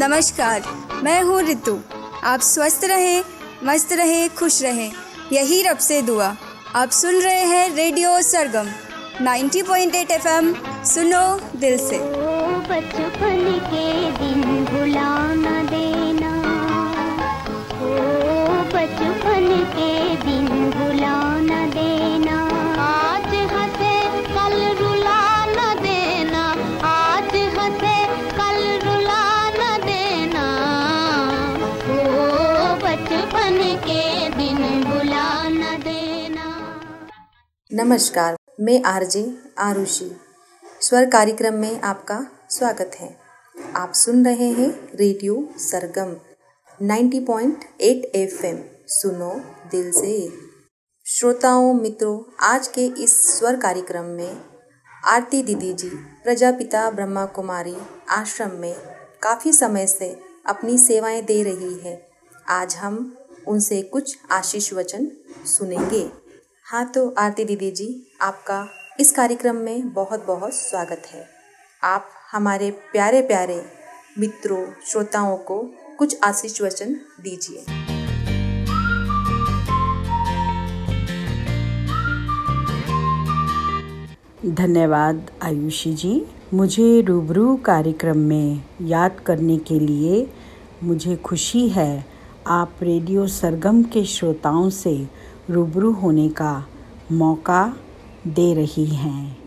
नमस्कार, मैं हूँ रितु। आप स्वस्थ रहें, मस्त रहें, खुश रहें। यही रब से दुआ। आप सुन रहे हैं रेडियो सरगम 90.8 पॉइंट सुनो दिल से। बचपन के दिन भुला देना नमस्कार, मैं आरजे आरुषि। स्वर कार्यक्रम में आपका स्वागत है। आप सुन रहे हैं रेडियो सरगम 90.8 एफएम। सुनो दिल से। श्रोताओं, मित्रों, आज के इस स्वर कार्यक्रम में आरती दीदी जी, प्रजापिता ब्रह्मा कुमारी आश्रम में काफ़ी समय से अपनी सेवाएँ दे रही है। आज हम उनसे कुछ आशीष वचन सुनेंगे। हाँ तो आरती दीदी जी, आपका इस कार्यक्रम में बहुत बहुत स्वागत है। आप हमारे प्यारे प्यारे मित्रों, श्रोताओं को कुछ आशीष वचन दीजिए। धन्यवाद, आयुषी जी। मुझे रूबरू कार्यक्रम में याद करने के लिए मुझे खुशी है। आप रेडियो सरगम के श्रोताओं से रूबरू होने का मौका दे रही हैं।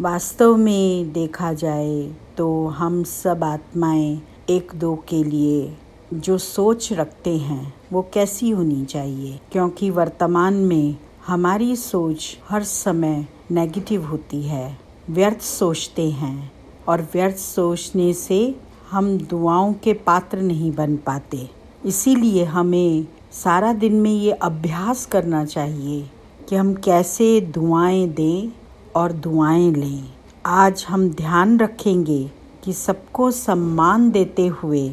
वास्तव में देखा जाए तो हम सब आत्माएँ एक दो के लिए जो सोच रखते हैं, वो कैसी होनी चाहिए? क्योंकि वर्तमान में हमारी सोच हर समय नेगेटिव होती है। व्यर्थ सोचते हैं और व्यर्थ सोचने से हम दुआओं के पात्र नहीं बन पाते। इसीलिए हमें सारा दिन में ये अभ्यास करना चाहिए कि हम कैसे दुआएँ दें और दुआएँ लें। आज हम ध्यान रखेंगे कि सबको सम्मान देते हुए,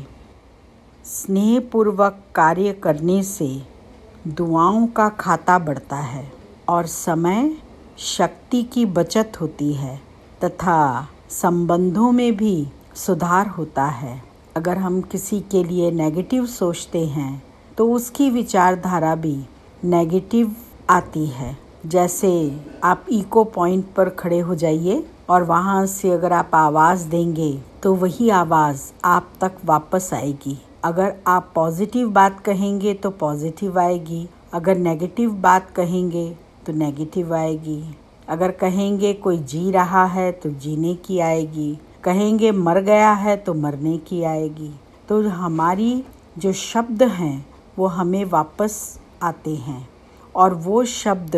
स्नेहपूर्वक कार्य करने से दुआओं का खाता बढ़ता है और समय शक्ति की बचत होती है तथा संबंधों में भी सुधार होता है। अगर हम किसी के लिए नेगेटिव सोचते हैं तो उसकी विचारधारा भी नेगेटिव आती है। जैसे आप इको पॉइंट पर खड़े हो जाइए और वहाँ से अगर आप आवाज़ देंगे तो वही आवाज़ आप तक वापस आएगी। अगर आप पॉजिटिव बात कहेंगे तो पॉजिटिव आएगी। अगर नेगेटिव बात कहेंगे तो नेगेटिव आएगी। अगर कहेंगे कोई जी रहा है तो जीने की आएगी। कहेंगे मर गया है तो मरने की आएगी। तो हमारी जो शब्द हैं वो हमें वापस आते हैं। और वो शब्द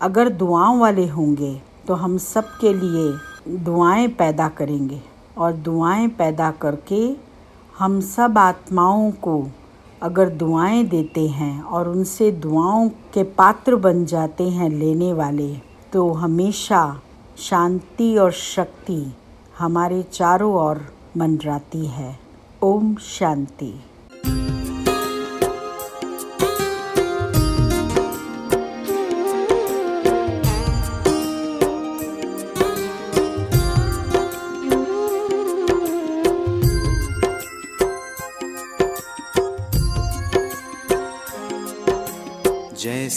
अगर दुआओं वाले होंगे तो हम सब के लिए दुआएँ पैदा करेंगे। और दुआएँ पैदा करके हम सब आत्माओं को अगर दुआएँ देते हैं और उनसे दुआओं के पात्र बन जाते हैं लेने वाले तो हमेशा शांति और शक्ति हमारे चारों ओर मंडराती है। ओम शांति।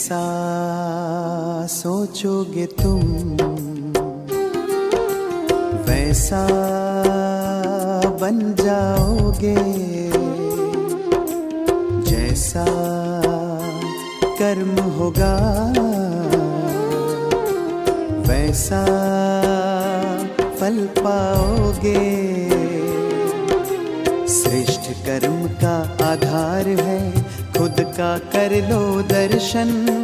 जैसा सोचोगे तुम? वैसा बन जाओगे। जैसा कर्म होगा, वैसा फल पाओगे। श्रेष्ठ कर्म का आधार है, खुद का कर लो दर्शन।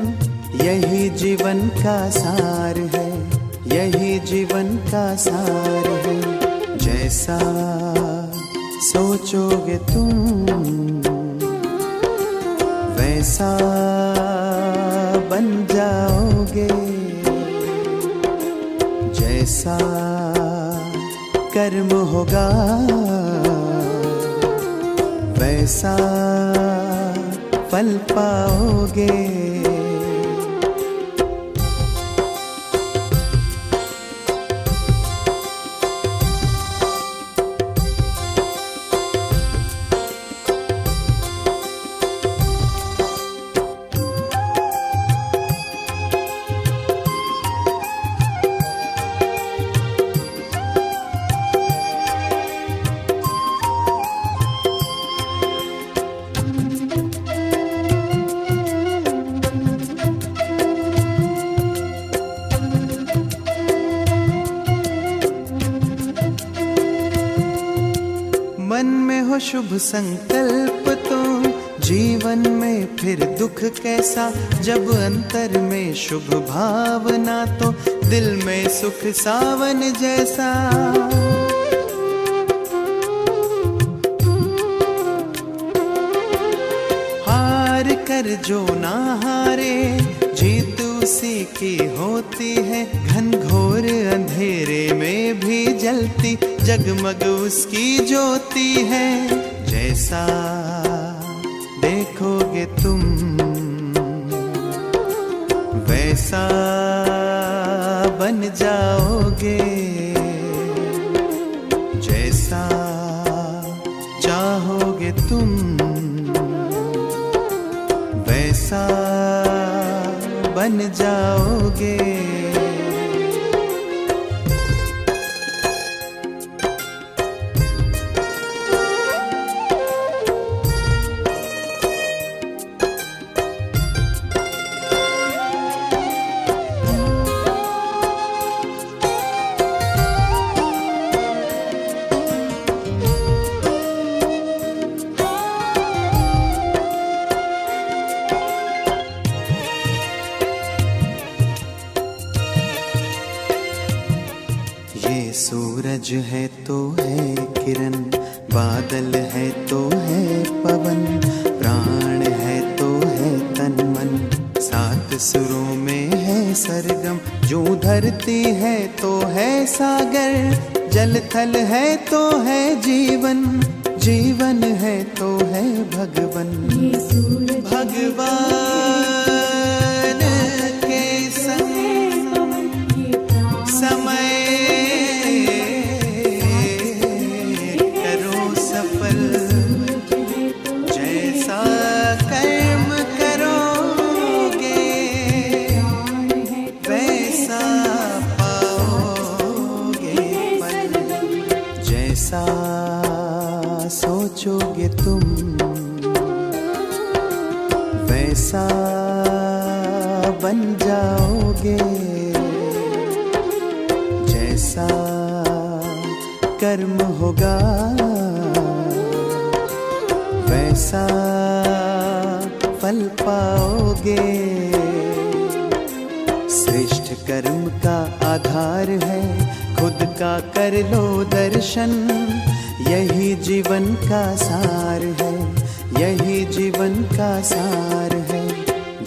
जीवन का सार है, यही जीवन का सार है। जैसा सोचोगे तुम, वैसा बन जाओगे। जैसा कर्म होगा, वैसा फल पाओगे। हो शुभ संकल्प तो जीवन में फिर दुख कैसा? जब अंतर में शुभ भावना तो दिल में सुख सावन जैसा। हार कर जो ना हारे, जीत उसी की होती है। घनघोर अंधेरे में भी जलती जगमग उसकी ज्योति है। जैसा देखोगे तुम, वैसा बन जाओगे। जैसा चाहोगे तुम, वैसा बन जाओगे। ये सूरज है तो है किरण बादल है तो है पवन प्राण है तो है तन मन सात सुरों में है सरगम जो धरती है तो है सागर। जल थल है तो है जीवन जीवन है तो है भगवन। भगवान। बन जाओगे। जैसा कर्म होगा, वैसा फल पाओगे। श्रेष्ठ कर्म का आधार है, खुद का कर लो दर्शन। यही जीवन का सार है, यही जीवन का सार है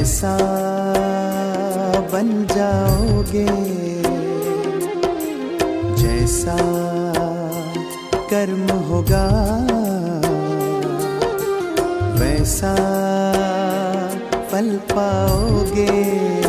वैसा बन जाओगे जैसा कर्म होगा वैसा फल पाओगे।